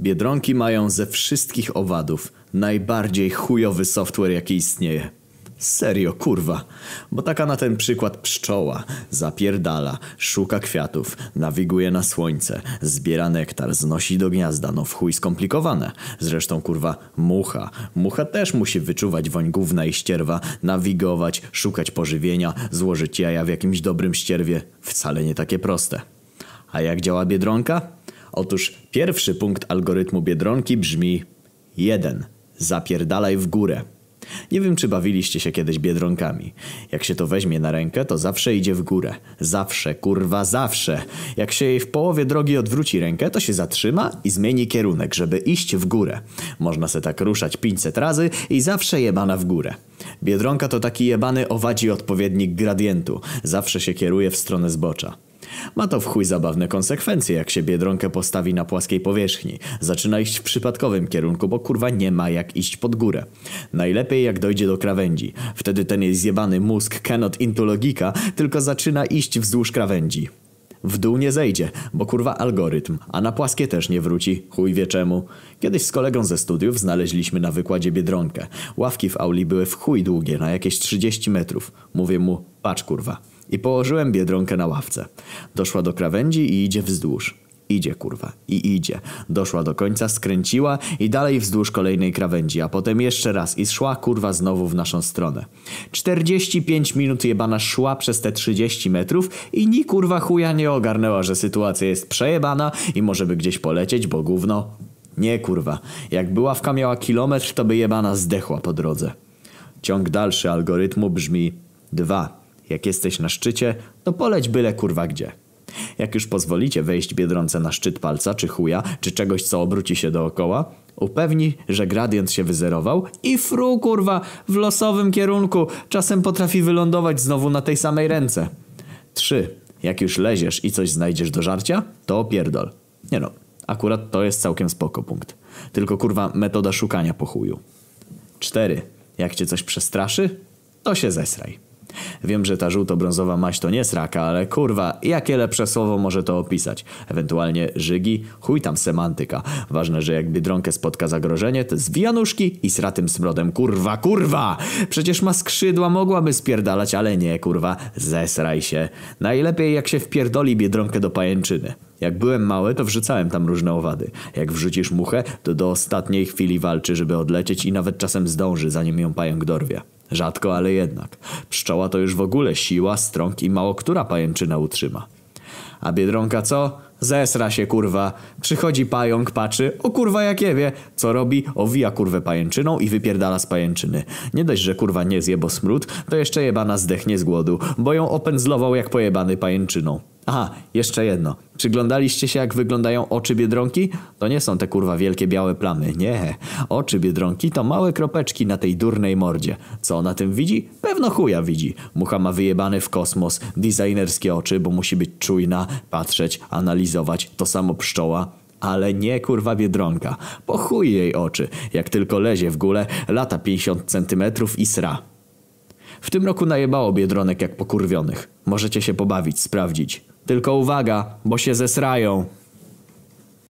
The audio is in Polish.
Biedronki mają ze wszystkich owadów najbardziej chujowy software jaki istnieje. Serio, kurwa. Bo taka na ten przykład pszczoła zapierdala, szuka kwiatów, nawiguje na słońce, zbiera nektar, znosi do gniazda, no w chuj skomplikowane. Zresztą kurwa mucha. Mucha też musi wyczuwać woń gówna i ścierwa, nawigować, szukać pożywienia, złożyć jaja w jakimś dobrym ścierwie. Wcale nie takie proste. A jak działa Biedronka? Otóż pierwszy punkt algorytmu Biedronki brzmi 1. Zapierdalaj w górę. Nie wiem, czy bawiliście się kiedyś biedronkami. Jak się to weźmie na rękę, to zawsze idzie w górę. Zawsze, kurwa, zawsze. Jak się jej w połowie drogi odwróci rękę, to się zatrzyma i zmieni kierunek, żeby iść w górę. Można se tak ruszać 500 razy i zawsze jebana w górę. Biedronka to taki jebany owadzi odpowiednik gradientu. Zawsze się kieruje w stronę zbocza. Ma to w chuj zabawne konsekwencje, jak się Biedronkę postawi na płaskiej powierzchni. Zaczyna iść w przypadkowym kierunku, bo kurwa nie ma jak iść pod górę. Najlepiej jak dojdzie do krawędzi. Wtedy ten jej zjebany mózg cannot into logika, tylko zaczyna iść wzdłuż krawędzi. W dół nie zejdzie, bo kurwa algorytm, a na płaskie też nie wróci, chuj wie czemu. Kiedyś z kolegą ze studiów znaleźliśmy na wykładzie Biedronkę. Ławki w auli były w chuj długie, na jakieś 30 metrów. Mówię mu, patrz kurwa. I położyłem Biedronkę na ławce. Doszła do krawędzi i idzie wzdłuż. Idzie kurwa i idzie. Doszła do końca, skręciła i dalej wzdłuż kolejnej krawędzi, a potem jeszcze raz i szła kurwa znowu w naszą stronę. 45 minut jebana szła przez te 30 metrów i ni kurwa chuja nie ogarnęła, że sytuacja jest przejebana i może by gdzieś polecieć, bo gówno. Nie kurwa, jak byławka miała kilometr, to by jebana zdechła po drodze. Ciąg dalszy algorytmu brzmi 2. Jak jesteś na szczycie, to poleć byle kurwa gdzie. Jak już pozwolicie wejść Biedronce na szczyt palca, czy chuja, czy czegoś, co obróci się dookoła, upewni, że gradient się wyzerował i fru kurwa w losowym kierunku czasem potrafi wylądować znowu na tej samej ręce. 3. Jak już leziesz i coś znajdziesz do żarcia, to opierdol. Nie no, akurat to jest całkiem spoko punkt. Tylko kurwa metoda szukania po chuju. 4. Jak cię coś przestraszy, to się zesraj. Wiem, że ta żółto-brązowa maść to nie sraka, ale kurwa, jakie lepsze słowo może to opisać? Ewentualnie żygi? Chuj tam semantyka. Ważne, że jak Biedronkę spotka zagrożenie, to zwijanuszki i sratym smrodem kurwa, kurwa! Przecież ma skrzydła, mogłaby spierdalać, ale nie, kurwa, zesraj się. Najlepiej jak się wpierdoli Biedronkę do pajęczyny. Jak byłem mały, to wrzucałem tam różne owady. Jak wrzucisz muchę, to do ostatniej chwili walczy, żeby odlecieć i nawet czasem zdąży, zanim ją pająk dorwie. Rzadko, ale jednak. Pszczoła to już w ogóle siła, strąg i mało która pajęczyna utrzyma. A Biedronka co? Zesra się kurwa. Przychodzi pająk, patrzy, o kurwa jak je wie. Co robi? Owija kurwę pajęczyną i wypierdala z pajęczyny. Nie dość, że kurwa nie zje, bo smród, to jeszcze jebana zdechnie z głodu, bo ją opędzlował jak pojebany pajęczyną. Aha, jeszcze jedno. Przyglądaliście się jak wyglądają oczy Biedronki? To nie są te kurwa wielkie białe plamy, nie. Oczy Biedronki to małe kropeczki na tej durnej mordzie. Co ona tym widzi? Pewno chuja widzi. Mucha ma wyjebane w kosmos, designerskie oczy, bo musi być czujna, patrzeć, analizować. To samo pszczoła. Ale nie kurwa Biedronka. Po chuj jej oczy. Jak tylko lezie w górę, lata 50 centymetrów i sra. W tym roku najebało biedronek jak pokurwionych. Możecie się pobawić, sprawdzić. Tylko uwaga, bo się zesrają.